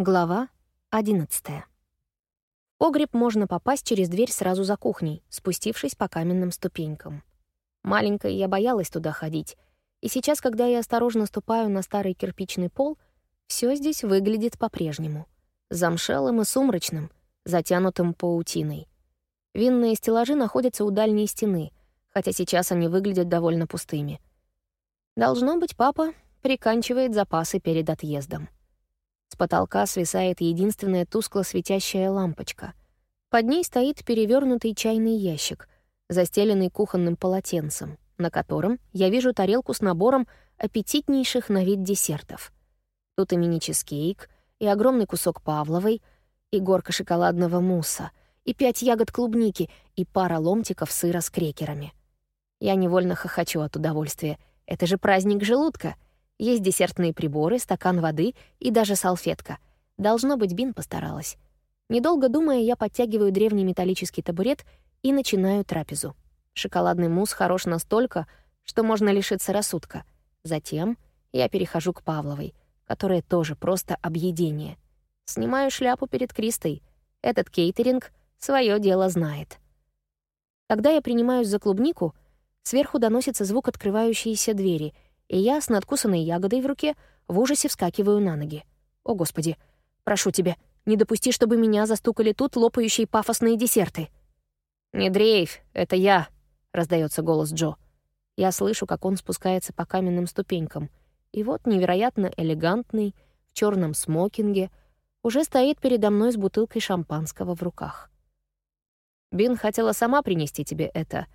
Глава 11. В погреб можно попасть через дверь сразу за кухней, спустившись по каменным ступенькам. Маленькая я боялась туда ходить, и сейчас, когда я осторожно ступаю на старый кирпичный пол, все здесь выглядит по-прежнему. Замшелым и сумрачным, затянутым паутиной. Винные стеллажи находятся у дальней стены, хотя сейчас они выглядят довольно пустыми. Должно быть, папа приканчивает запасы перед отъездом. С потолка свисает единственная тускло светящая лампочка. Под ней стоит перевернутый чайный ящик, застеленный кухонным полотенцем, на котором я вижу тарелку с набором аппетитнейших на вид десертов. Тут и мини-чизкейк, и огромный кусок павловой, и горка шоколадного мусса, и пять ягод клубники, и пара ломтиков сыра с крекерами. Я невольно хохочу от удовольствия. Это же праздник желудка — есть десертные приборы, стакан воды и даже салфетка. Должно быть, Бин постаралась. Недолго думая, я подтягиваю древний металлический табурет и начинаю трапезу. Шоколадный мусс хорош настолько, что можно лишиться рассудка. Затем я перехожу к Павловой, которая тоже просто объедение. Снимаю шляпу перед Кристой. Этот кейтеринг свое дело знает. Когда я принимаюсь за клубнику, сверху доносится звук открывающейся двери — и я с надкусанной ягодой в руке в ужасе вскакиваю на ноги. «О, Господи! Прошу тебя, не допусти, чтобы меня застукали тут лопающие пафосные десерты!» «Не дрейфь, это я!» — раздается голос Джо. Я слышу, как он спускается по каменным ступенькам. И вот невероятно элегантный, в черном смокинге, уже стоит передо мной с бутылкой шампанского в руках. «Бин хотела сама принести тебе это,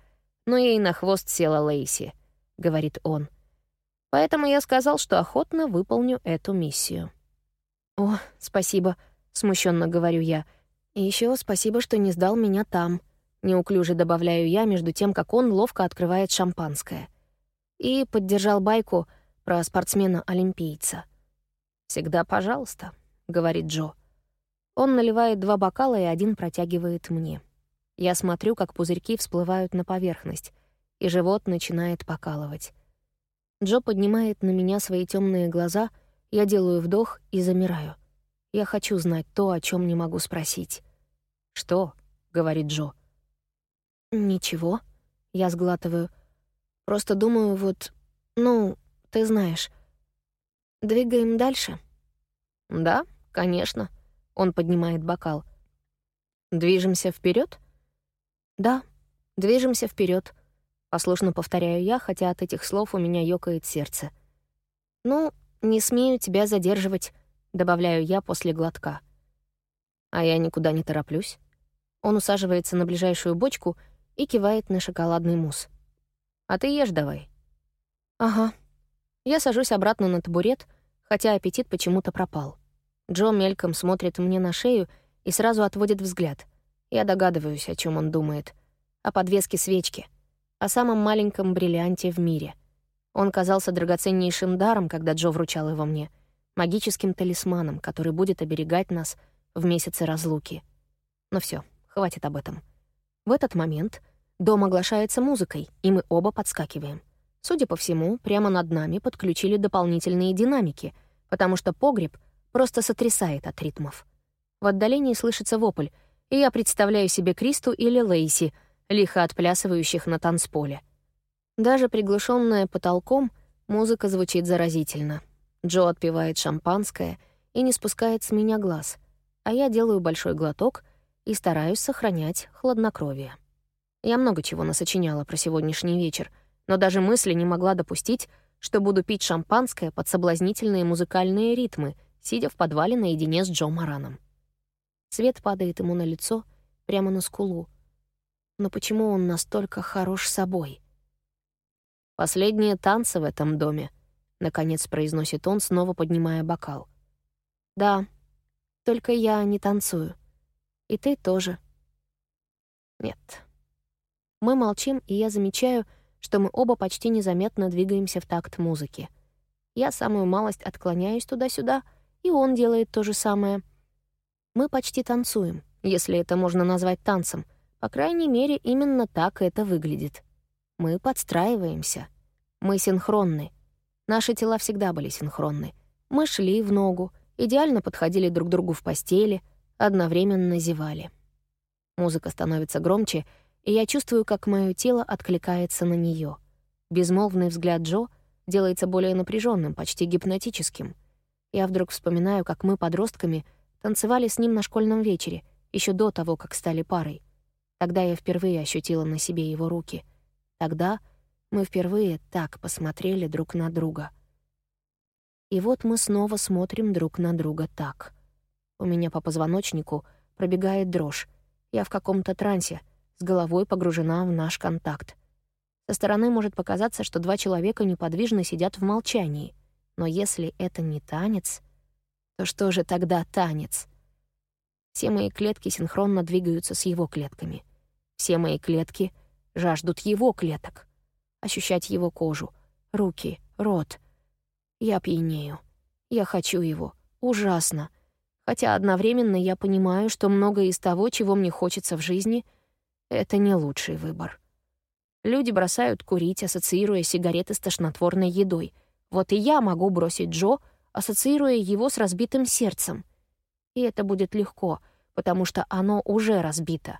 но ей на хвост села Лейси», — говорит он. Поэтому я сказал, что охотно выполню эту миссию. «О, спасибо», — смущенно говорю я. «И еще спасибо, что не сдал меня там», — неуклюже добавляю я, между тем, как он ловко открывает шампанское. И поддержал байку про спортсмена-олимпийца. «Всегда пожалуйста», — говорит Джо. Он наливает два бокала и один протягивает мне. Я смотрю, как пузырьки всплывают на поверхность, и живот начинает покалывать. Джо поднимает на меня свои темные глаза, я делаю вдох и замираю. Я хочу знать то, о чем не могу спросить. «Что?» — говорит Джо. «Ничего», — я сглатываю. «Просто думаю, вот... Ну, ты знаешь. Двигаем дальше?» «Да, конечно», — он поднимает бокал. «Движемся вперед? «Да, движемся вперед. Послушно повторяю я, хотя от этих слов у меня ёкает сердце. «Ну, не смею тебя задерживать», — добавляю я после глотка. А я никуда не тороплюсь. Он усаживается на ближайшую бочку и кивает на шоколадный мусс. «А ты ешь давай». «Ага». Я сажусь обратно на табурет, хотя аппетит почему-то пропал. Джо мельком смотрит мне на шею и сразу отводит взгляд. Я догадываюсь, о чем он думает. О подвеске свечки — о самом маленьком бриллианте в мире. Он казался драгоценнейшим даром, когда Джо вручал его мне, магическим талисманом, который будет оберегать нас в месяце разлуки. Но все, хватит об этом. В этот момент дом оглашается музыкой, и мы оба подскакиваем. Судя по всему, прямо над нами подключили дополнительные динамики, потому что погреб просто сотрясает от ритмов. В отдалении слышится вопль, и я представляю себе Кристу или Лейси — лихо отплясывающих на танцполе. Даже приглушенная потолком, музыка звучит заразительно. Джо отпивает шампанское и не спускает с меня глаз, а я делаю большой глоток и стараюсь сохранять хладнокровие. Я много чего насочиняла про сегодняшний вечер, но даже мысли не могла допустить, что буду пить шампанское под соблазнительные музыкальные ритмы, сидя в подвале наедине с Джо Мараном. Свет падает ему на лицо, прямо на скулу, но почему он настолько хорош собой? «Последние танцы в этом доме», — наконец произносит он, снова поднимая бокал. «Да, только я не танцую. И ты тоже». «Нет». Мы молчим, и я замечаю, что мы оба почти незаметно двигаемся в такт музыки. Я самую малость отклоняюсь туда-сюда, и он делает то же самое. Мы почти танцуем, если это можно назвать танцем — по крайней мере, именно так это выглядит. Мы подстраиваемся. Мы синхронны. Наши тела всегда были синхронны. Мы шли в ногу, идеально подходили друг другу в постели, одновременно зевали. Музыка становится громче, и я чувствую, как мое тело откликается на нее. Безмолвный взгляд Джо делается более напряженным, почти гипнотическим. Я вдруг вспоминаю, как мы, подростками, танцевали с ним на школьном вечере, еще до того, как стали парой. Тогда я впервые ощутила на себе его руки. Тогда мы впервые так посмотрели друг на друга. И вот мы снова смотрим друг на друга так. У меня по позвоночнику пробегает дрожь. Я в каком-то трансе, с головой погружена в наш контакт. Со стороны может показаться, что два человека неподвижно сидят в молчании. Но если это не танец, то что же тогда танец? Все мои клетки синхронно двигаются с его клетками. Все мои клетки жаждут его клеток. Ощущать его кожу, руки, рот. Я пьянею. Я хочу его. Ужасно. Хотя одновременно я понимаю, что многое из того, чего мне хочется в жизни, — это не лучший выбор. Люди бросают курить, ассоциируя сигареты с тошнотворной едой. Вот и я могу бросить Джо, ассоциируя его с разбитым сердцем. И это будет легко, потому что оно уже разбито.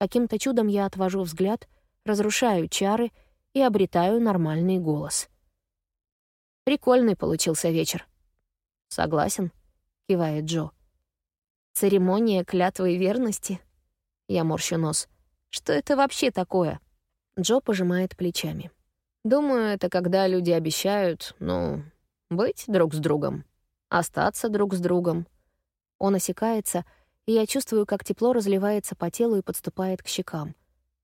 Каким-то чудом я отвожу взгляд, разрушаю чары и обретаю нормальный голос. Прикольный получился вечер. Согласен, кивает Джо. Церемония клятвы верности? Я морщу нос. Что это вообще такое? Джо пожимает плечами. «Думаю, это когда люди обещают, ну, быть друг с другом, остаться друг с другом». Он осекается, и я чувствую, как тепло разливается по телу и подступает к щекам,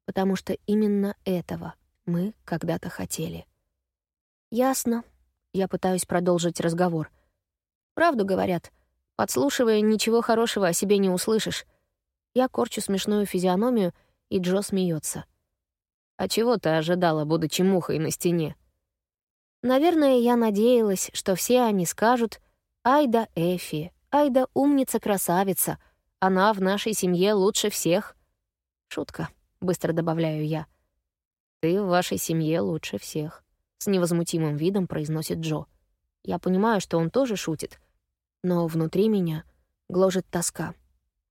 потому что именно этого мы когда-то хотели. «Ясно». Я пытаюсь продолжить разговор. «Правду говорят. Подслушивая, ничего хорошего о себе не услышишь». Я корчу смешную физиономию, и Джо смеется. А чего ты ожидала, будучи мухой на стене? Наверное, я надеялась, что все они скажут «Ай да Эфи, ай да умница-красавица, она в нашей семье лучше всех». Шутка, быстро добавляю я. «Ты в вашей семье лучше всех», — с невозмутимым видом произносит Джо. Я понимаю, что он тоже шутит, но внутри меня гложет тоска.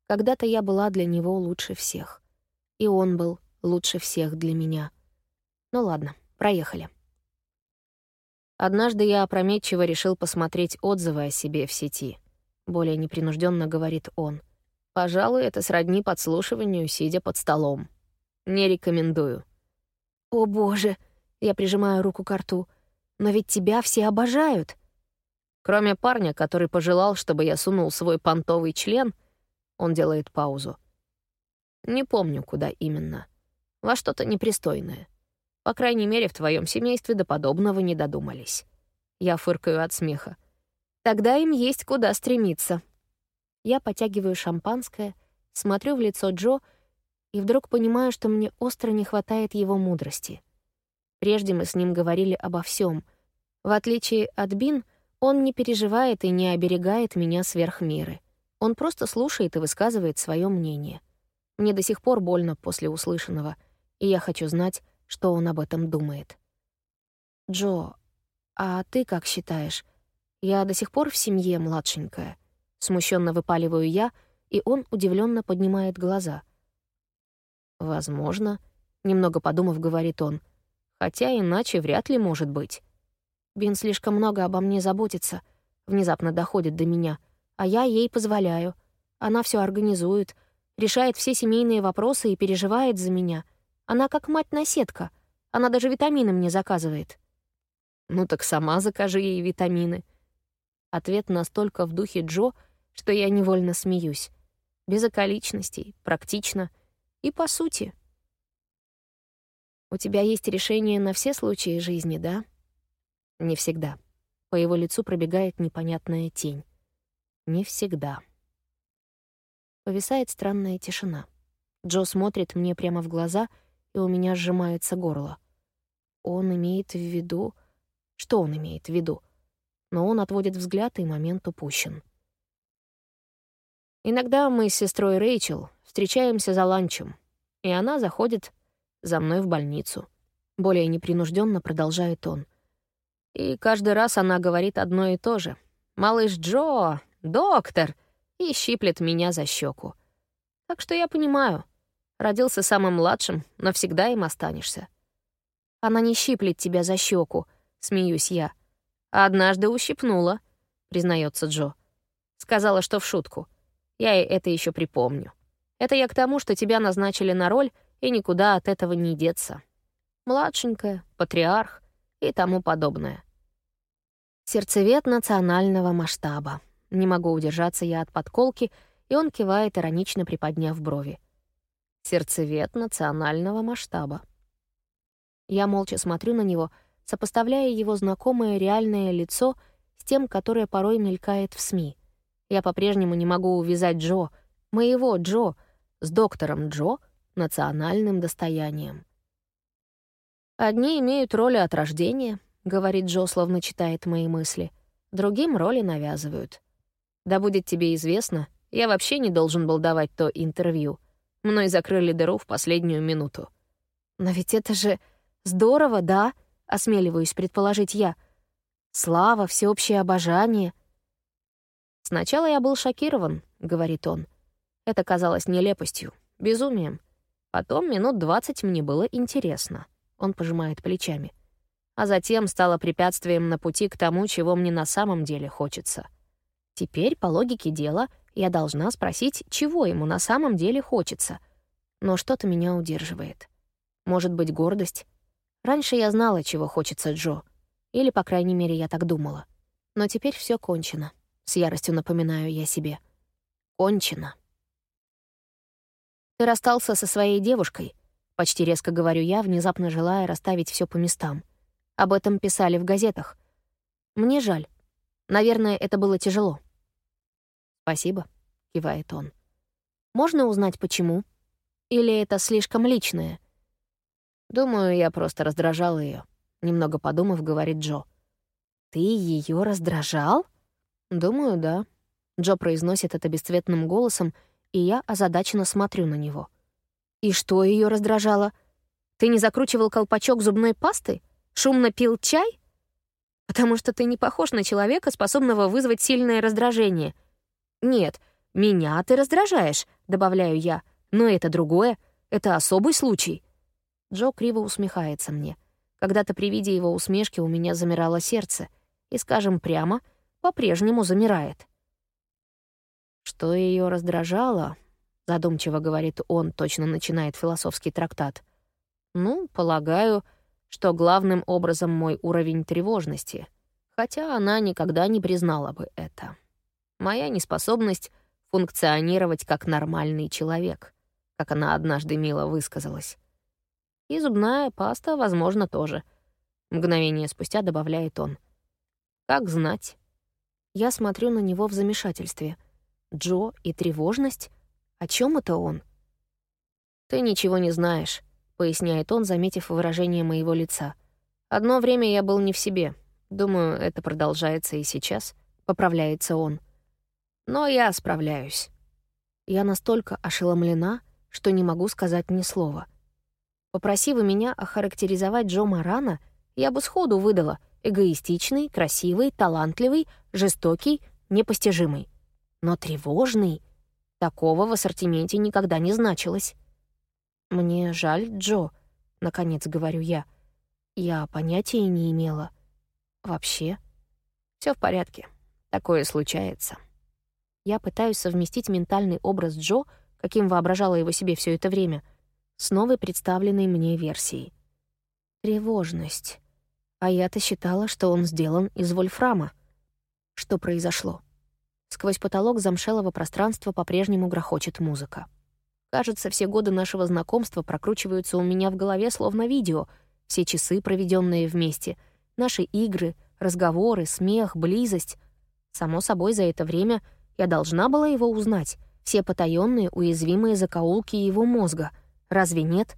Когда-то я была для него лучше всех. И он был лучше всех для меня. Ну ладно, проехали. Однажды я опрометчиво решил посмотреть отзывы о себе в сети. Более непринужденно говорит он. Пожалуй, это сродни подслушиванию, сидя под столом. Не рекомендую. О боже, я прижимаю руку к рту. Но ведь тебя все обожают. Кроме парня, который пожелал, чтобы я сунул свой понтовый член, он делает паузу. Не помню, куда именно во что-то непристойное. По крайней мере, в твоем семействе до подобного не додумались. Я фыркаю от смеха. Тогда им есть куда стремиться. Я потягиваю шампанское, смотрю в лицо Джо и вдруг понимаю, что мне остро не хватает его мудрости. Прежде мы с ним говорили обо всем. В отличие от Бин, он не переживает и не оберегает меня сверх меры. Он просто слушает и высказывает свое мнение. Мне до сих пор больно после услышанного — и я хочу знать, что он об этом думает. «Джо, а ты как считаешь? Я до сих пор в семье младшенькая?» Смущенно выпаливаю я, и он удивленно поднимает глаза. «Возможно», — немного подумав, говорит он, «хотя иначе вряд ли может быть». Бин слишком много обо мне заботится, внезапно доходит до меня, а я ей позволяю. Она все организует, решает все семейные вопросы и переживает за меня — она как мать-наседка. Она даже витамины мне заказывает. Ну так сама закажи ей витамины. Ответ настолько в духе Джо, что я невольно смеюсь. Без околичностей, практично и по сути. У тебя есть решение на все случаи жизни, да? Не всегда. По его лицу пробегает непонятная тень. Не всегда. Повисает странная тишина. Джо смотрит мне прямо в глаза — и у меня сжимается горло. Он имеет в виду... Что он имеет в виду? Но он отводит взгляд, и момент упущен. Иногда мы с сестрой Рэйчел встречаемся за ланчем, и она заходит за мной в больницу. Более непринужденно продолжает он. И каждый раз она говорит одно и то же. «Малыш Джо, доктор!» и щиплет меня за щеку. Так что я понимаю. Родился самым младшим, но всегда им останешься. Она не щиплет тебя за щеку, смеюсь я. однажды ущипнула, признается Джо. Сказала, что в шутку. Я ей это еще припомню. Это я к тому, что тебя назначили на роль, и никуда от этого не деться. Младшенькая, патриарх и тому подобное. Сердцевед национального масштаба. Не могу удержаться я от подколки, и он кивает, иронично приподняв брови. Сердцевед национального масштаба. Я молча смотрю на него, сопоставляя его знакомое реальное лицо с тем, которое порой мелькает в СМИ. Я по-прежнему не могу увязать Джо, моего Джо, с доктором Джо, национальным достоянием. Одни имеют роли от рождения, — говорит Джо, словно читает мои мысли. «Другим роли навязывают. Да будет тебе известно, я вообще не должен был давать то интервью. Мной закрыли дыру в последнюю минуту». «Но ведь это же здорово, да?» — осмеливаюсь предположить я. «Слава, всеобщее обожание». «Сначала я был шокирован», — говорит он. Это казалось нелепостью, безумием. Потом минут двадцать мне было интересно. Он пожимает плечами а затем стало препятствием на пути к тому, чего мне на самом деле хочется. Теперь, по логике дела, я должна спросить, чего ему на самом деле хочется. Но что-то меня удерживает. Может быть, гордость? Раньше я знала, чего хочется Джо. Или, по крайней мере, я так думала. Но теперь все кончено. С яростью напоминаю я себе. Кончено. «Ты расстался со своей девушкой», — почти резко говорю я, внезапно желая расставить все по местам — об этом писали в газетах. Мне жаль. Наверное, это было тяжело. «Спасибо», — кивает он. «Можно узнать, почему? Или это слишком личное?» «Думаю, я просто раздражал ее. немного подумав, говорит Джо. «Ты ее раздражал?» «Думаю, да». Джо произносит это бесцветным голосом, и я озадаченно смотрю на него. «И что ее раздражало? Ты не закручивал колпачок зубной пасты?» Шумно пил чай? Потому что ты не похож на человека, способного вызвать сильное раздражение. Нет, меня ты раздражаешь, добавляю я. Но это другое, это особый случай. Джо криво усмехается мне. Когда-то при виде его усмешки у меня замирало сердце. И, скажем прямо, по-прежнему замирает. Что ее раздражало, задумчиво говорит он, точно начинает философский трактат. Ну, полагаю, что главным образом мой уровень тревожности, хотя она никогда не признала бы это. Моя неспособность функционировать как нормальный человек, как она однажды мило высказалась. И зубная паста, возможно, тоже. Мгновение спустя добавляет он. Как знать. Я смотрю на него в замешательстве. Джо и тревожность? О чем это он? Ты ничего не знаешь. — поясняет он, заметив выражение моего лица. «Одно время я был не в себе. Думаю, это продолжается и сейчас», — поправляется он. «Но я справляюсь». Я настолько ошеломлена, что не могу сказать ни слова. Попроси вы меня охарактеризовать Джо Марана, я бы сходу выдала эгоистичный, красивый, талантливый, жестокий, непостижимый. Но тревожный — такого в ассортименте никогда не значилось. «Мне жаль, Джо», — наконец говорю я. «Я понятия не имела. Вообще. все в порядке. Такое случается». Я пытаюсь совместить ментальный образ Джо, каким воображала его себе все это время, с новой представленной мне версией. Тревожность. А я-то считала, что он сделан из вольфрама. Что произошло? Сквозь потолок замшелого пространства по-прежнему грохочет музыка. Кажется, все годы нашего знакомства прокручиваются у меня в голове словно видео. Все часы, проведенные вместе, наши игры, разговоры, смех, близость. Само собой, за это время я должна была его узнать. Все потаённые, уязвимые закоулки его мозга. Разве нет?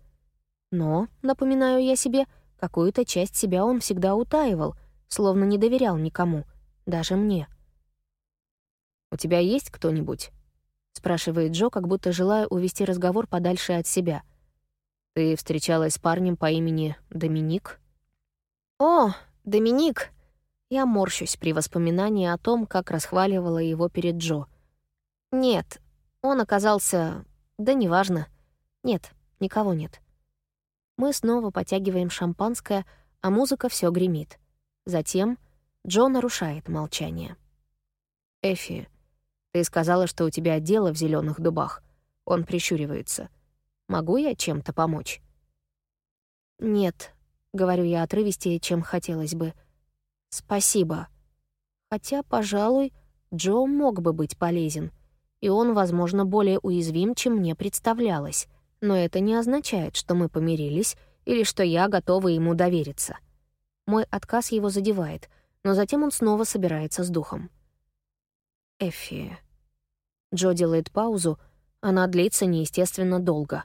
Но, напоминаю я себе, какую-то часть себя он всегда утаивал, словно не доверял никому, даже мне. «У тебя есть кто-нибудь?» спрашивает Джо, как будто желая увести разговор подальше от себя. «Ты встречалась с парнем по имени Доминик?» «О, Доминик!» Я морщусь при воспоминании о том, как расхваливала его перед Джо. Нет, он оказался... Да неважно. Нет, никого нет. Мы снова потягиваем шампанское, а музыка все гремит. Затем Джо нарушает молчание. «Эфи, ты сказала, что у тебя дело в зеленых дубах». Он прищуривается. «Могу я чем-то помочь?» «Нет», — говорю я отрывистее, чем хотелось бы. «Спасибо». Хотя, пожалуй, Джо мог бы быть полезен, и он, возможно, более уязвим, чем мне представлялось. Но это не означает, что мы помирились или что я готова ему довериться. Мой отказ его задевает, но затем он снова собирается с духом. Эффи. Джо делает паузу, она длится неестественно долго.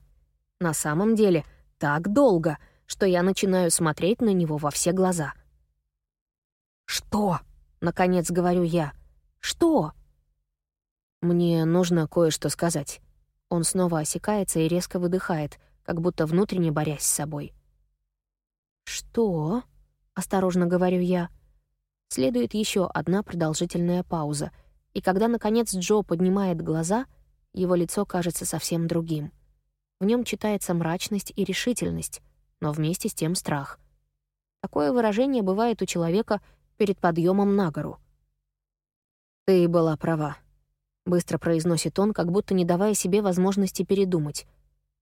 На самом деле, так долго, что я начинаю смотреть на него во все глаза. «Что?» — наконец говорю я. «Что?» «Мне нужно кое-что сказать». Он снова осекается и резко выдыхает, как будто внутренне борясь с собой. «Что?» — осторожно говорю я. Следует еще одна продолжительная пауза, и когда, наконец, Джо поднимает глаза, его лицо кажется совсем другим. В нем читается мрачность и решительность, но вместе с тем страх. Такое выражение бывает у человека перед подъемом на гору. «Ты была права», — быстро произносит он, как будто не давая себе возможности передумать.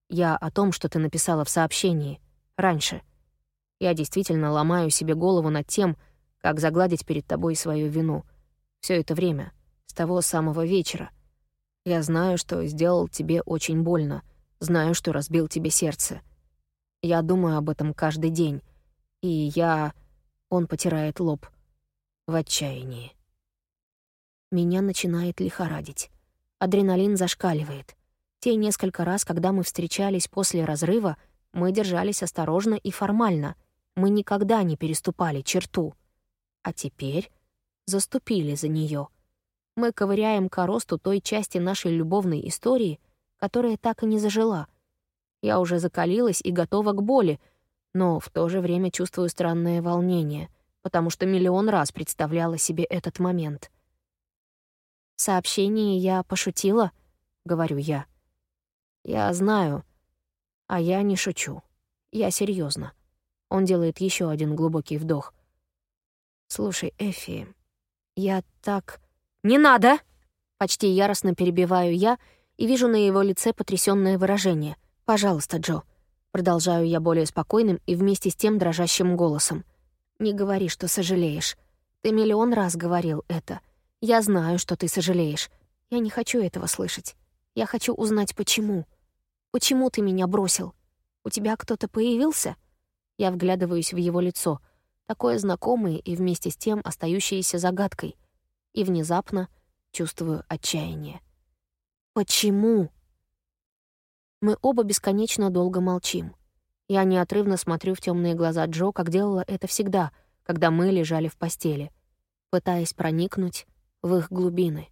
«Я о том, что ты написала в сообщении. Раньше. Я действительно ломаю себе голову над тем, как загладить перед тобой свою вину. Все это время, с того самого вечера. Я знаю, что сделал тебе очень больно, знаю, что разбил тебе сердце. Я думаю об этом каждый день. И я... Он потирает лоб. В отчаянии. Меня начинает лихорадить. Адреналин зашкаливает. Те несколько раз, когда мы встречались после разрыва, мы держались осторожно и формально — мы никогда не переступали черту. А теперь заступили за нее. Мы ковыряем коросту той части нашей любовной истории, которая так и не зажила. Я уже закалилась и готова к боли, но в то же время чувствую странное волнение, потому что миллион раз представляла себе этот момент. «В сообщении я пошутила», — говорю я. «Я знаю, а я не шучу. Я серьезно. Он делает еще один глубокий вдох. «Слушай, Эфи, я так...» «Не надо!» Почти яростно перебиваю я и вижу на его лице потрясённое выражение. «Пожалуйста, Джо». Продолжаю я более спокойным и вместе с тем дрожащим голосом. «Не говори, что сожалеешь. Ты миллион раз говорил это. Я знаю, что ты сожалеешь. Я не хочу этого слышать. Я хочу узнать, почему. Почему ты меня бросил? У тебя кто-то появился?» Я вглядываюсь в его лицо, такое знакомое и вместе с тем остающееся загадкой, и внезапно чувствую отчаяние. «Почему?» Мы оба бесконечно долго молчим. Я неотрывно смотрю в темные глаза Джо, как делала это всегда, когда мы лежали в постели, пытаясь проникнуть в их глубины,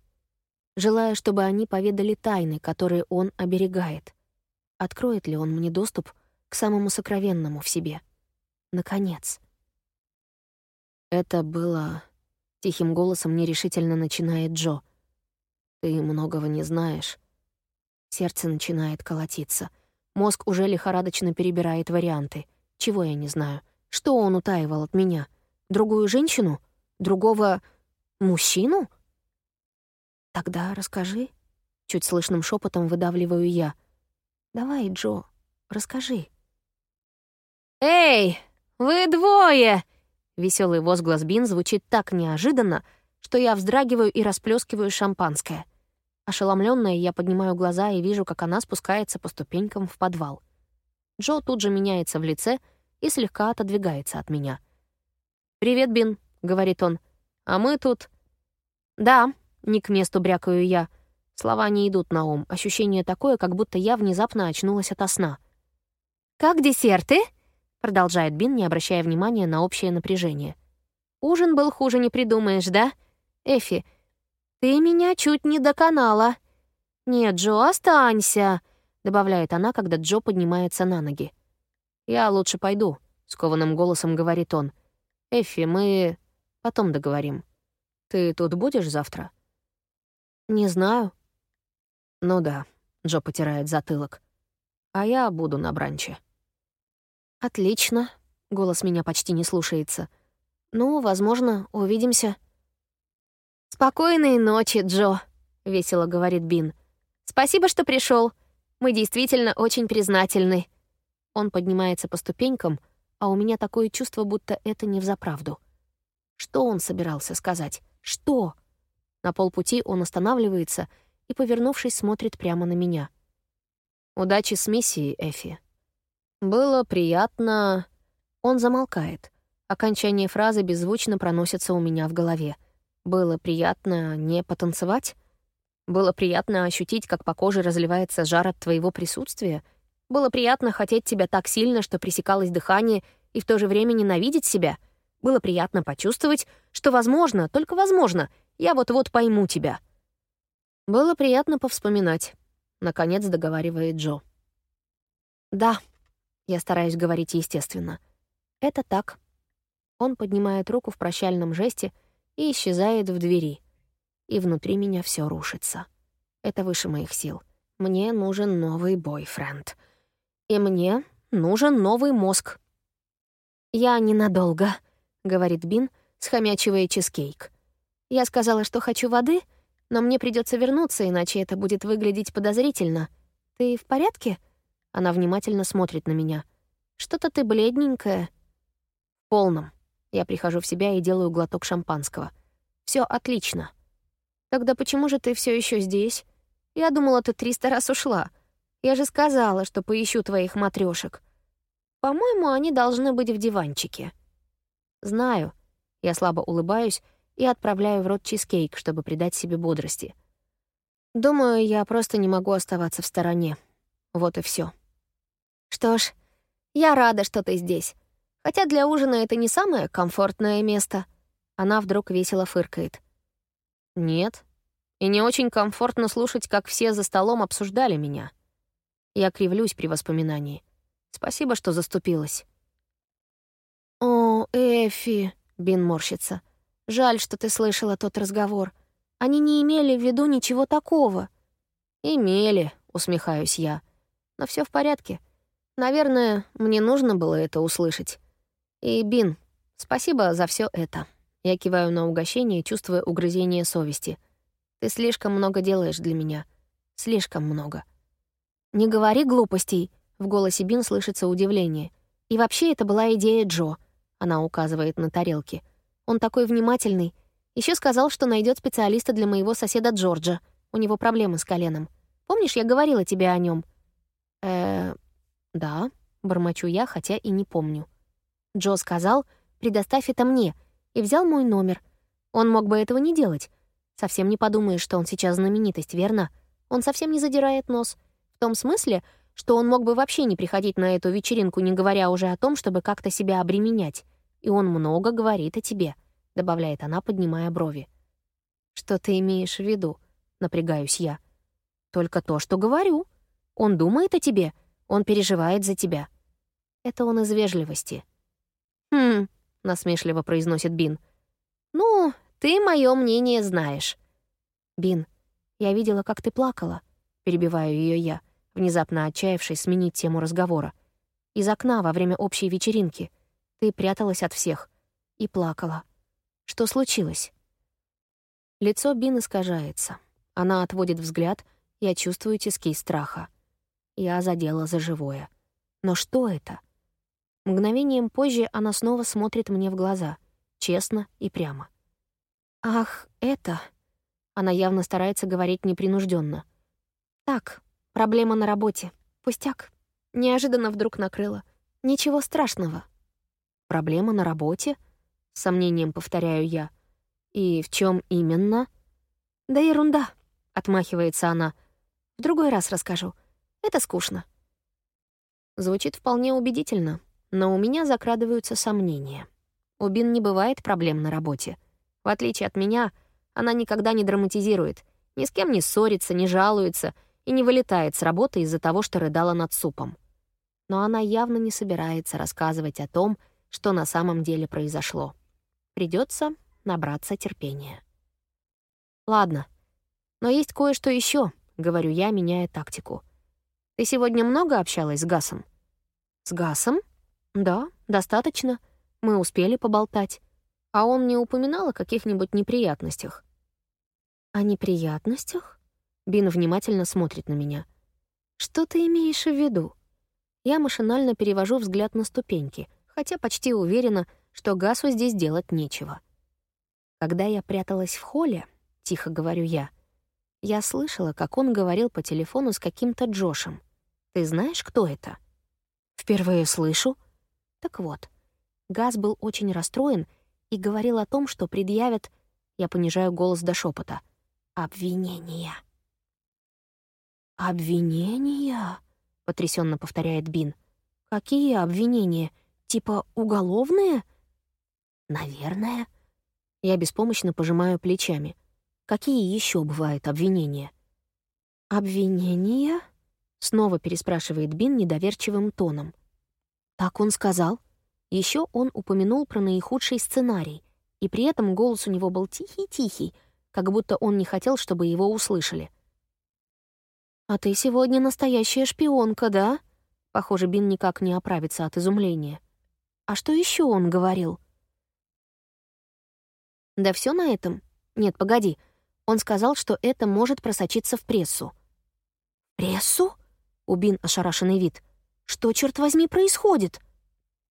желая, чтобы они поведали тайны, которые он оберегает. Откроет ли он мне доступ к самому сокровенному в себе? Наконец. Это было... Тихим голосом нерешительно начинает Джо. Ты многого не знаешь. Сердце начинает колотиться. Мозг уже лихорадочно перебирает варианты. Чего я не знаю? Что он утаивал от меня? Другую женщину? Другого... мужчину? Тогда расскажи. Чуть слышным шепотом выдавливаю я. Давай, Джо, расскажи. «Эй!» «Вы двое!» Веселый возглас Бин звучит так неожиданно, что я вздрагиваю и расплескиваю шампанское. Ошеломленная, я поднимаю глаза и вижу, как она спускается по ступенькам в подвал. Джо тут же меняется в лице и слегка отодвигается от меня. «Привет, Бин», — говорит он. «А мы тут...» «Да», — не к месту брякаю я. Слова не идут на ум. Ощущение такое, как будто я внезапно очнулась ото сна. «Как десерты?» Продолжает Бин, не обращая внимания на общее напряжение. «Ужин был хуже не придумаешь, да? Эфи, ты меня чуть не доконала». «Нет, Джо, останься», — добавляет она, когда Джо поднимается на ноги. «Я лучше пойду», — скованным голосом говорит он. «Эфи, мы... Потом договорим. Ты тут будешь завтра?» «Не знаю». «Ну да», — Джо потирает затылок. «А я буду на бранче». «Отлично», — голос меня почти не слушается. «Ну, возможно, увидимся». «Спокойной ночи, Джо», — весело говорит Бин. «Спасибо, что пришел. Мы действительно очень признательны». Он поднимается по ступенькам, а у меня такое чувство, будто это не взаправду. Что он собирался сказать? Что? На полпути он останавливается и, повернувшись, смотрит прямо на меня. «Удачи с миссией, Эфи». «Было приятно...» Он замолкает. Окончание фразы беззвучно проносится у меня в голове. «Было приятно не потанцевать?» «Было приятно ощутить, как по коже разливается жар от твоего присутствия?» «Было приятно хотеть тебя так сильно, что пресекалось дыхание, и в то же время ненавидеть себя?» Было приятно почувствовать, что, возможно, только возможно, я вот-вот пойму тебя. Было приятно повспоминать. Наконец договаривает Джо. Да, я стараюсь говорить естественно. Это так. Он поднимает руку в прощальном жесте и исчезает в двери. И внутри меня все рушится. Это выше моих сил. Мне нужен новый бойфренд. И мне нужен новый мозг. Я ненадолго, — говорит Бин, схомячивая чизкейк. «Я сказала, что хочу воды, но мне придется вернуться, иначе это будет выглядеть подозрительно. Ты в порядке?» Она внимательно смотрит на меня. «Что-то ты бледненькая». «В полном». Я прихожу в себя и делаю глоток шампанского. Все отлично». «Тогда почему же ты все еще здесь? Я думала, ты триста раз ушла. Я же сказала, что поищу твоих матрешек. По-моему, они должны быть в диванчике». «Знаю». Я слабо улыбаюсь и отправляю в рот чизкейк, чтобы придать себе бодрости. Думаю, я просто не могу оставаться в стороне. Вот и все. Что ж, я рада, что ты здесь. Хотя для ужина это не самое комфортное место. Она вдруг весело фыркает. Нет. И не очень комфортно слушать, как все за столом обсуждали меня. Я кривлюсь при воспоминании. Спасибо, что заступилась. «О, Эфи», — Бин морщится. «Жаль, что ты слышала тот разговор. Они не имели в виду ничего такого». «Имели», — усмехаюсь я. «Но все в порядке. Наверное, мне нужно было это услышать. И, Бин, спасибо за все это». Я киваю на угощение, чувствуя угрызение совести. «Ты слишком много делаешь для меня. Слишком много». «Не говори глупостей», — в голосе Бин слышится удивление. «И вообще это была идея Джо». Она указывает на тарелки. Он такой внимательный. Еще сказал, что найдет специалиста для моего соседа Джорджа. У него проблемы с коленом. Помнишь, я говорила тебе о нем? Э, да, бормочу я, хотя и не помню. Джо сказал, предоставь это мне, и взял мой номер. Он мог бы этого не делать. Совсем не подумаешь, что он сейчас знаменитость, верно? Он совсем не задирает нос. В том смысле, что он мог бы вообще не приходить на эту вечеринку, не говоря уже о том, чтобы как-то себя обременять. И он много говорит о тебе», — добавляет она, поднимая брови. «Что ты имеешь в виду?» — напрягаюсь я. «Только то, что говорю. Он думает о тебе, он переживает за тебя». Это он из вежливости. «Хм», — насмешливо произносит Бин. «Ну, ты мое мнение знаешь». «Бин, я видела, как ты плакала», — перебиваю ее я внезапно отчаявшись сменить тему разговора. «Из окна во время общей вечеринки. Ты пряталась от всех. И плакала. Что случилось?» Лицо Бин искажается. Она отводит взгляд, я чувствую тиски страха. Я задела за живое. Но что это? Мгновением позже она снова смотрит мне в глаза, честно и прямо. «Ах, это...» Она явно старается говорить непринужденно. «Так, Проблема на работе. Пустяк. Неожиданно вдруг накрыло. Ничего страшного. Проблема на работе? С сомнением повторяю я. И в чем именно? Да ерунда, отмахивается она. В другой раз расскажу. Это скучно. Звучит вполне убедительно, но у меня закрадываются сомнения. У Бин не бывает проблем на работе. В отличие от меня, она никогда не драматизирует, ни с кем не ссорится, не жалуется — и не вылетает с работы из-за того, что рыдала над супом. Но она явно не собирается рассказывать о том, что на самом деле произошло. Придется набраться терпения. «Ладно, но есть кое-что еще, говорю я, меняя тактику. «Ты сегодня много общалась с Гасом?» «С Гасом?» «Да, достаточно. Мы успели поболтать. А он не упоминал о каких-нибудь неприятностях?» «О неприятностях?» Бин внимательно смотрит на меня. «Что ты имеешь в виду?» Я машинально перевожу взгляд на ступеньки, хотя почти уверена, что Гасу здесь делать нечего. Когда я пряталась в холле, тихо говорю я, я слышала, как он говорил по телефону с каким-то Джошем. Ты знаешь, кто это? Впервые слышу. Так вот, Гас был очень расстроен и говорил о том, что предъявят, я понижаю голос до шепота, обвинения. «Обвинения?» — потрясенно повторяет Бин. «Какие обвинения? Типа уголовные?» «Наверное». Я беспомощно пожимаю плечами. Какие еще бывают обвинения? «Обвинения?» — снова переспрашивает Бин недоверчивым тоном. «Так он сказал?» Еще он упомянул про наихудший сценарий, и при этом голос у него был тихий-тихий, как будто он не хотел, чтобы его услышали. «А ты сегодня настоящая шпионка, да?» Похоже, Бин никак не оправится от изумления. «А что еще он говорил?» «Да все на этом? Нет, погоди. Он сказал, что это может просочиться в прессу». «Прессу?» — у Бин ошарашенный вид. «Что, черт возьми, происходит?»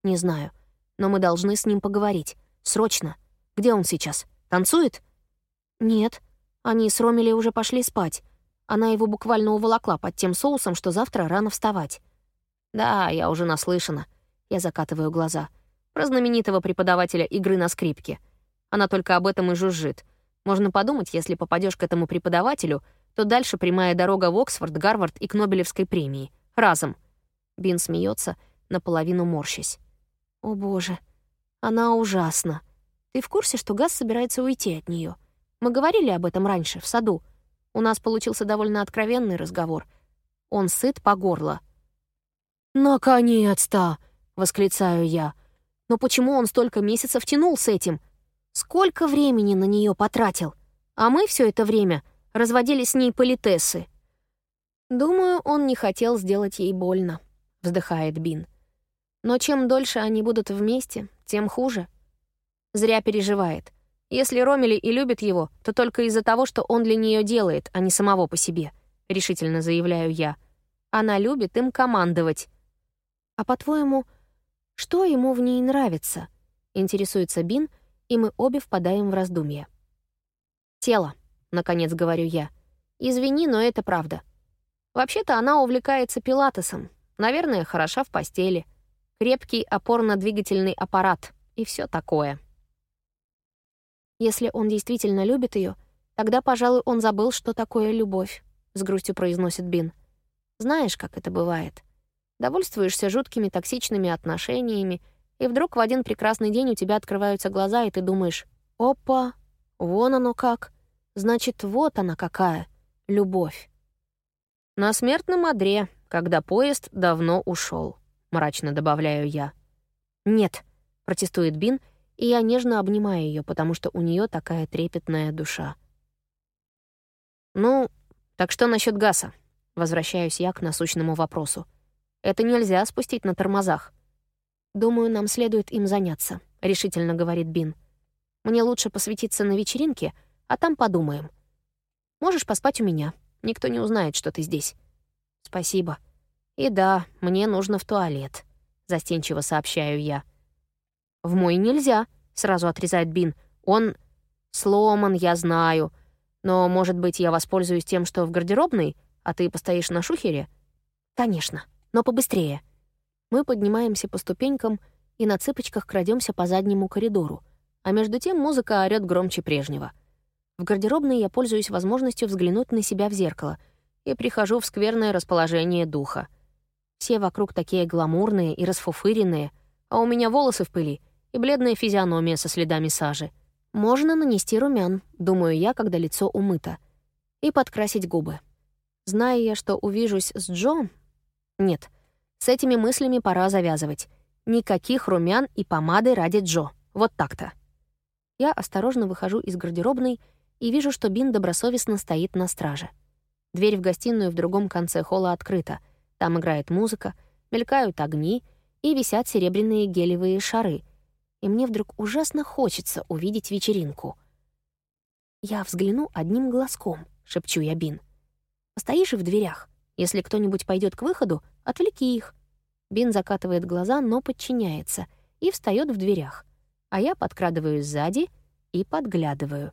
«Не знаю, но мы должны с ним поговорить. Срочно. Где он сейчас? Танцует?» «Нет. Они с Ромелей уже пошли спать. Она его буквально уволокла под тем соусом, что завтра рано вставать. «Да, я уже наслышана». Я закатываю глаза. Про знаменитого преподавателя игры на скрипке. Она только об этом и жужжит. Можно подумать, если попадешь к этому преподавателю, то дальше прямая дорога в Оксфорд, Гарвард и к Нобелевской премии. Разом. Бин смеется, наполовину морщась. «О боже, она ужасна. Ты в курсе, что Газ собирается уйти от нее? Мы говорили об этом раньше, в саду. У нас получился довольно откровенный разговор. Он сыт по горло. «Наконец-то!» — восклицаю я. «Но почему он столько месяцев тянул с этим? Сколько времени на нее потратил? А мы все это время разводили с ней политессы». «Думаю, он не хотел сделать ей больно», — вздыхает Бин. «Но чем дольше они будут вместе, тем хуже. Зря переживает. Если Ромели и любит его, то только из-за того, что он для нее делает, а не самого по себе», — решительно заявляю я. «Она любит им командовать». «А по-твоему, что ему в ней нравится?» — интересуется Бин, и мы обе впадаем в раздумье. «Тело», — наконец говорю я. «Извини, но это правда. Вообще-то она увлекается пилатесом. Наверное, хороша в постели. Крепкий опорно-двигательный аппарат и все такое». Если он действительно любит ее, тогда, пожалуй, он забыл, что такое любовь, с грустью произносит Бин. Знаешь, как это бывает. Довольствуешься жуткими токсичными отношениями, и вдруг в один прекрасный день у тебя открываются глаза, и ты думаешь, «Опа, вон оно как! Значит, вот она какая, любовь!» «На смертном одре, когда поезд давно ушел, мрачно добавляю я. «Нет», — протестует Бин, — и я нежно обнимаю ее, потому что у нее такая трепетная душа. «Ну, так что насчет Гаса?» Возвращаюсь я к насущному вопросу. «Это нельзя спустить на тормозах». «Думаю, нам следует им заняться», — решительно говорит Бин. «Мне лучше посвятиться на вечеринке, а там подумаем. Можешь поспать у меня. Никто не узнает, что ты здесь». «Спасибо. И да, мне нужно в туалет», — застенчиво сообщаю я. «В мой нельзя», — сразу отрезает Бин. «Он сломан, я знаю. Но, может быть, я воспользуюсь тем, что в гардеробной, а ты постоишь на шухере?» «Конечно, но побыстрее». Мы поднимаемся по ступенькам и на цыпочках крадемся по заднему коридору, а между тем музыка орёт громче прежнего. В гардеробной я пользуюсь возможностью взглянуть на себя в зеркало и прихожу в скверное расположение духа. Все вокруг такие гламурные и расфуфыренные, а у меня волосы в пыли — и бледная физиономия со следами сажи. Можно нанести румян, думаю я, когда лицо умыто, и подкрасить губы. Зная я, что увижусь с Джо... Нет, с этими мыслями пора завязывать. Никаких румян и помады ради Джо. Вот так-то. Я осторожно выхожу из гардеробной и вижу, что Бин добросовестно стоит на страже. Дверь в гостиную в другом конце холла открыта. Там играет музыка, мелькают огни и висят серебряные гелевые шары. И мне вдруг ужасно хочется увидеть вечеринку. «Я взгляну одним глазком», — шепчу я Бин. «Постоишь в дверях. Если кто-нибудь пойдет к выходу, отвлеки их». Бин закатывает глаза, но подчиняется и встает в дверях. А я подкрадываюсь сзади и подглядываю.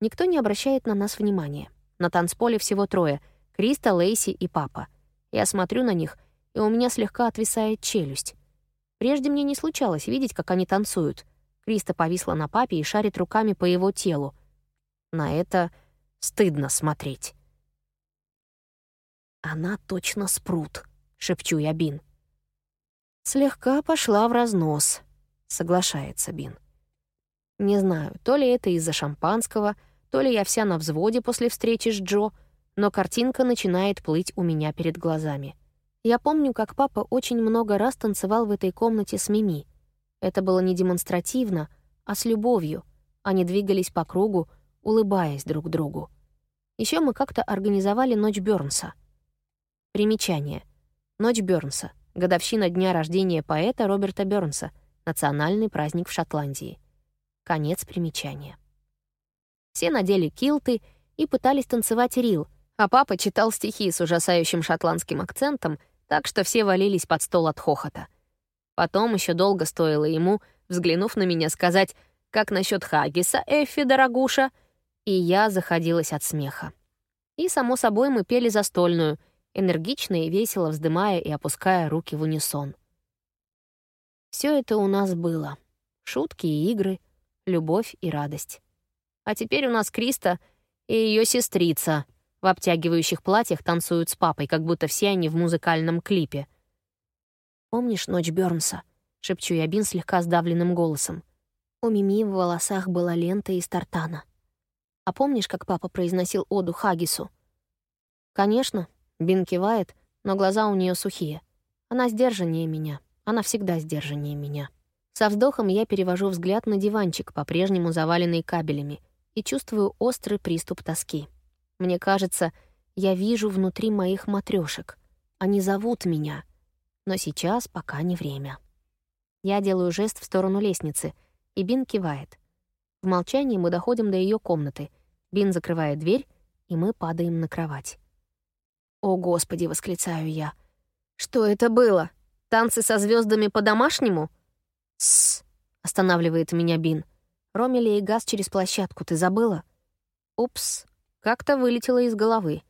Никто не обращает на нас внимания. На танцполе всего трое — Криста, Лейси и папа. Я смотрю на них, и у меня слегка отвисает челюсть. Прежде мне не случалось видеть, как они танцуют. Криста повисла на папе и шарит руками по его телу. На это стыдно смотреть. «Она точно спрут», — шепчу я Бин. «Слегка пошла в разнос», — соглашается Бин. Не знаю, то ли это из-за шампанского, то ли я вся на взводе после встречи с Джо, но картинка начинает плыть у меня перед глазами. Я помню, как папа очень много раз танцевал в этой комнате с Мими. Это было не демонстративно, а с любовью. Они двигались по кругу, улыбаясь друг другу. Еще мы как-то организовали Ночь Бёрнса. Примечание. Ночь Бёрнса. Годовщина дня рождения поэта Роберта Бёрнса. Национальный праздник в Шотландии. Конец примечания. Все надели килты и пытались танцевать рил, а папа читал стихи с ужасающим шотландским акцентом, так что все валились под стол от хохота. Потом еще долго стоило ему, взглянув на меня, сказать «Как насчет Хагиса, Эффи, дорогуша?» И я заходилась от смеха. И, само собой, мы пели застольную, энергично и весело вздымая и опуская руки в унисон. Все это у нас было. Шутки и игры, любовь и радость. А теперь у нас Криста и ее сестрица в обтягивающих платьях танцуют с папой, как будто все они в музыкальном клипе. «Помнишь ночь Бёрнса?» — шепчу я Бин слегка сдавленным голосом. У Мими в волосах была лента из тартана. «А помнишь, как папа произносил оду Хагису?» «Конечно», — Бин кивает, но глаза у нее сухие. Она сдержаннее меня. Она всегда сдержаннее меня. Со вздохом я перевожу взгляд на диванчик, по-прежнему заваленный кабелями, и чувствую острый приступ тоски. Мне кажется, я вижу внутри моих матрешек. Они зовут меня. Но сейчас пока не время. Я делаю жест в сторону лестницы, и Бин кивает. В молчании мы доходим до ее комнаты. Бин закрывает дверь, и мы падаем на кровать. «О, Господи!» — восклицаю я. «Что это было? Танцы со звездами по-домашнему?» «Тссс!» — останавливает меня Бин. Ромели и газ через площадку, ты забыла? Упс, как-то вылетело из головы.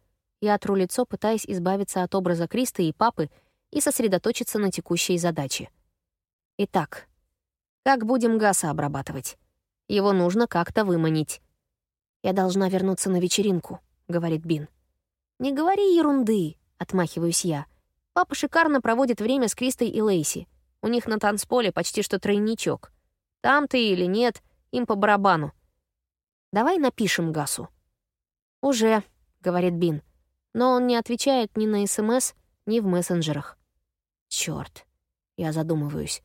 Я тру лицо, пытаясь избавиться от образа Криста и папы и сосредоточиться на текущей задаче. Итак, как будем Гаса обрабатывать? Его нужно как-то выманить. «Я должна вернуться на вечеринку», — говорит Бин. «Не говори ерунды», — отмахиваюсь я. «Папа шикарно проводит время с Кристой и Лейси. У них на танцполе почти что тройничок. Там ты или нет, им по барабану. Давай напишем Гасу. Уже, говорит Бин. Но он не отвечает ни на СМС, ни в мессенджерах. Черт, я задумываюсь.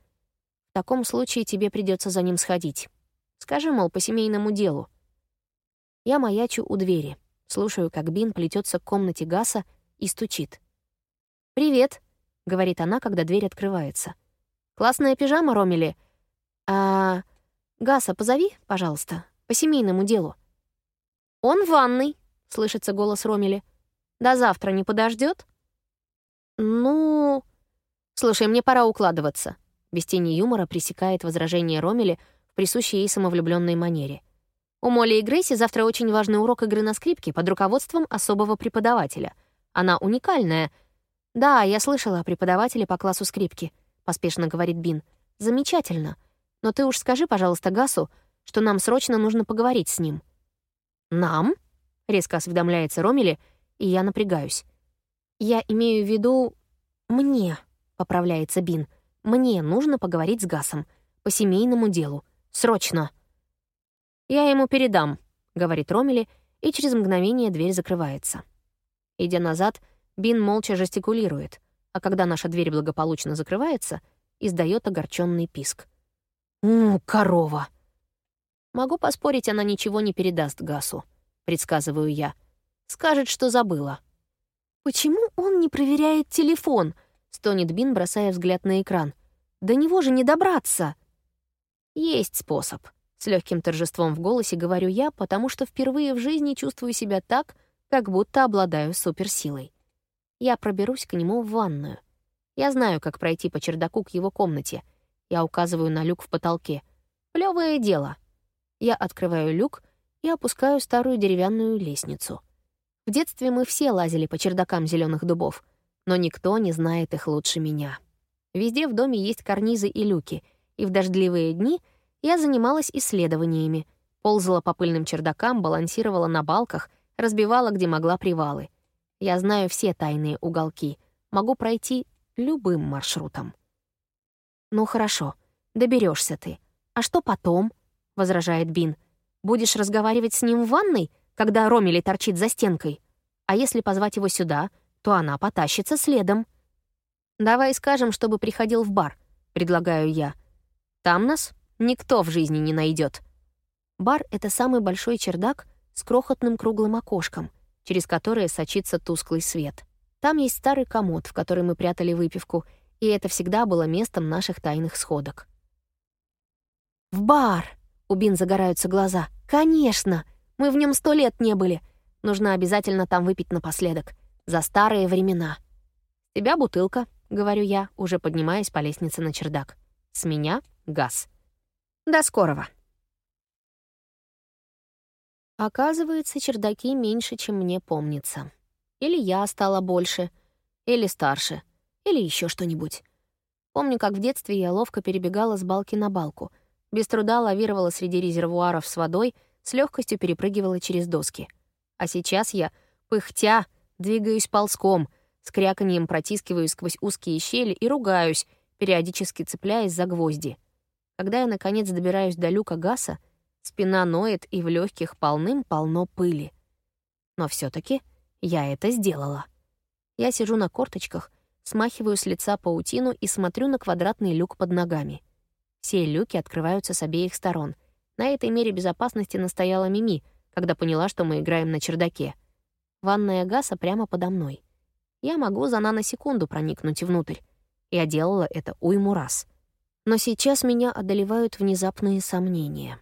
В таком случае тебе придется за ним сходить. Скажи, мол, по семейному делу. Я маячу у двери, слушаю, как Бин плетется к комнате Гаса и стучит. «Привет», — говорит она, когда дверь открывается. «Классная пижама, Ромели. А «Гаса, позови, пожалуйста, по семейному делу». «Он в ванной», — слышится голос Ромели. «До завтра не подождет? «Ну...» «Слушай, мне пора укладываться», — без тени юмора пресекает возражение Ромели в присущей ей самовлюбленной манере. «У Молли и Грейси завтра очень важный урок игры на скрипке под руководством особого преподавателя. Она уникальная. Да, я слышала о преподавателе по классу скрипки», — поспешно говорит Бин. «Замечательно. Но ты уж скажи, пожалуйста, Гасу, что нам срочно нужно поговорить с ним». «Нам?» — резко осведомляется Ромели, и я напрягаюсь. «Я имею в виду... мне», — поправляется Бин. «Мне нужно поговорить с Гасом. По семейному делу. Срочно». «Я ему передам», — говорит Ромели, и через мгновение дверь закрывается. Идя назад, Бин молча жестикулирует, а когда наша дверь благополучно закрывается, издает огорченный писк. «У, корова!» Могу поспорить, она ничего не передаст Гасу, предсказываю я. Скажет, что забыла. «Почему он не проверяет телефон?» — стонет Бин, бросая взгляд на экран. «До него же не добраться!» «Есть способ», — с легким торжеством в голосе говорю я, потому что впервые в жизни чувствую себя так, как будто обладаю суперсилой. Я проберусь к нему в ванную. Я знаю, как пройти по чердаку к его комнате. Я указываю на люк в потолке. Плевое дело. Я открываю люк и опускаю старую деревянную лестницу. В детстве мы все лазили по чердакам зеленых дубов, но никто не знает их лучше меня. Везде в доме есть карнизы и люки, и в дождливые дни я занималась исследованиями, ползала по пыльным чердакам, балансировала на балках, разбивала, где могла привалы. Я знаю все тайные уголки, могу пройти любым маршрутом. «Ну хорошо, доберешься ты. А что потом?» — возражает Бин. «Будешь разговаривать с ним в ванной, когда Ромили торчит за стенкой? А если позвать его сюда, то она потащится следом». «Давай скажем, чтобы приходил в бар», — предлагаю я. «Там нас никто в жизни не найдет. Бар — это самый большой чердак с крохотным круглым окошком — через которые сочится тусклый свет. Там есть старый комод, в который мы прятали выпивку, и это всегда было местом наших тайных сходок. «В бар!» — у Бин загораются глаза. «Конечно! Мы в нем сто лет не были. Нужно обязательно там выпить напоследок. За старые времена». «С тебя бутылка», — говорю я, уже поднимаясь по лестнице на чердак. «С меня — газ». «До скорого». Оказывается, чердаки меньше, чем мне помнится. Или я стала больше, или старше, или еще что-нибудь. Помню, как в детстве я ловко перебегала с балки на балку, без труда лавировала среди резервуаров с водой, с легкостью перепрыгивала через доски. А сейчас я, пыхтя, двигаюсь ползком, с кряканьем протискиваюсь сквозь узкие щели и ругаюсь, периодически цепляясь за гвозди. Когда я, наконец, добираюсь до люка Гаса, Спина ноет, и в легких полным-полно пыли. Но все таки я это сделала. Я сижу на корточках, смахиваю с лица паутину и смотрю на квадратный люк под ногами. Все люки открываются с обеих сторон. На этой мере безопасности настояла Мими, когда поняла, что мы играем на чердаке. Ванная Гаса прямо подо мной. Я могу за наносекунду проникнуть внутрь. Я делала это уйму раз. Но сейчас меня одолевают внезапные сомнения.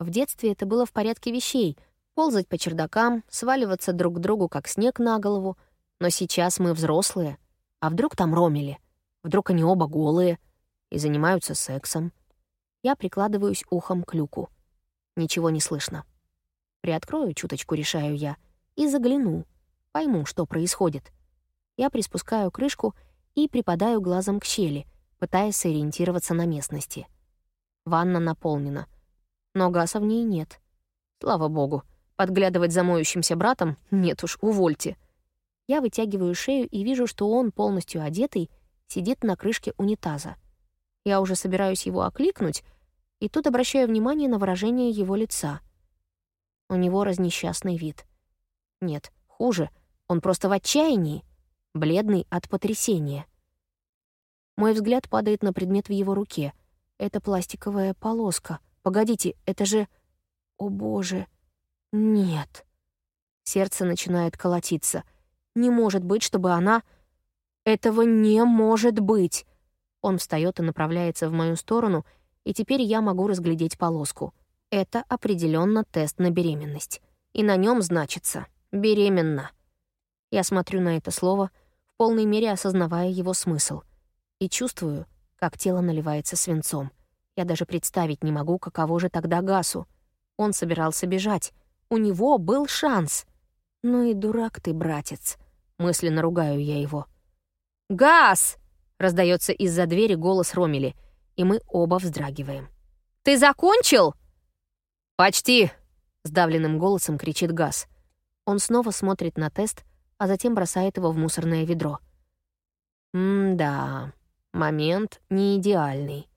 В детстве это было в порядке вещей — ползать по чердакам, сваливаться друг к другу, как снег на голову. Но сейчас мы взрослые. А вдруг там ромили? Вдруг они оба голые и занимаются сексом? Я прикладываюсь ухом к люку. Ничего не слышно. Приоткрою чуточку, решаю я, и загляну. Пойму, что происходит. Я приспускаю крышку и припадаю глазом к щели, пытаясь сориентироваться на местности. Ванна наполнена — но газа в ней нет. Слава богу, подглядывать за моющимся братом нет уж, увольте. Я вытягиваю шею и вижу, что он, полностью одетый, сидит на крышке унитаза. Я уже собираюсь его окликнуть, и тут обращаю внимание на выражение его лица. У него разнесчастный вид. Нет, хуже, он просто в отчаянии, бледный от потрясения. Мой взгляд падает на предмет в его руке. Это пластиковая полоска — Погодите, это же... О боже, нет. Сердце начинает колотиться. Не может быть, чтобы она... Этого не может быть. Он встает и направляется в мою сторону, и теперь я могу разглядеть полоску. Это определенно тест на беременность. И на нем значится «беременна». Я смотрю на это слово, в полной мере осознавая его смысл, и чувствую, как тело наливается свинцом. Я даже представить не могу, каково же тогда Гасу. Он собирался бежать. У него был шанс. Ну и дурак ты, братец. Мысленно ругаю я его. «Газ!» — раздается из-за двери голос Ромели, и мы оба вздрагиваем. «Ты закончил?» «Почти!» — сдавленным голосом кричит Газ. Он снова смотрит на тест, а затем бросает его в мусорное ведро. М-да, момент не идеальный.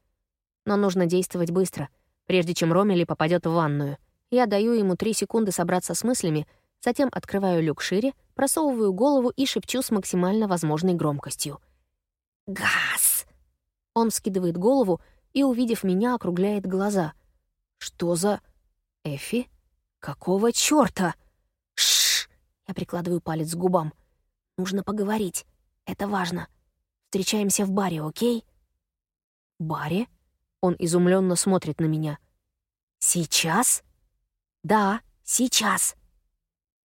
Но нужно действовать быстро, прежде чем Ромели попадет в ванную. Я даю ему три секунды собраться с мыслями, затем открываю люк шире, просовываю голову и шепчу с максимально возможной громкостью. «Газ!» Он скидывает голову и, увидев меня, округляет глаза. «Что за...» Эфи? Какого чёрта? Шш! Я прикладываю палец к губам. Нужно поговорить. Это важно. Встречаемся в баре, окей? Баре? Он изумленно смотрит на меня. Сейчас? Да, сейчас.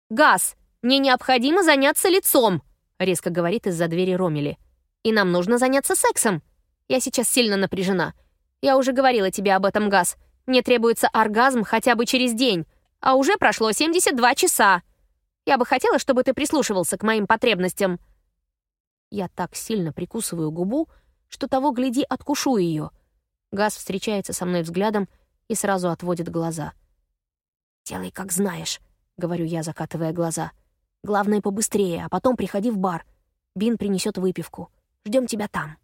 Газ, мне необходимо заняться лицом, резко говорит из-за двери Ромели. И нам нужно заняться сексом. Я сейчас сильно напряжена. Я уже говорила тебе об этом, Газ. Мне требуется оргазм хотя бы через день, а уже прошло 72 часа. Я бы хотела, чтобы ты прислушивался к моим потребностям». Я так сильно прикусываю губу, что того, гляди, откушу ее. Газ встречается со мной взглядом и сразу отводит глаза. «Делай, как знаешь», — говорю я, закатывая глаза. «Главное, побыстрее, а потом приходи в бар. Бин принесет выпивку. Ждем тебя там».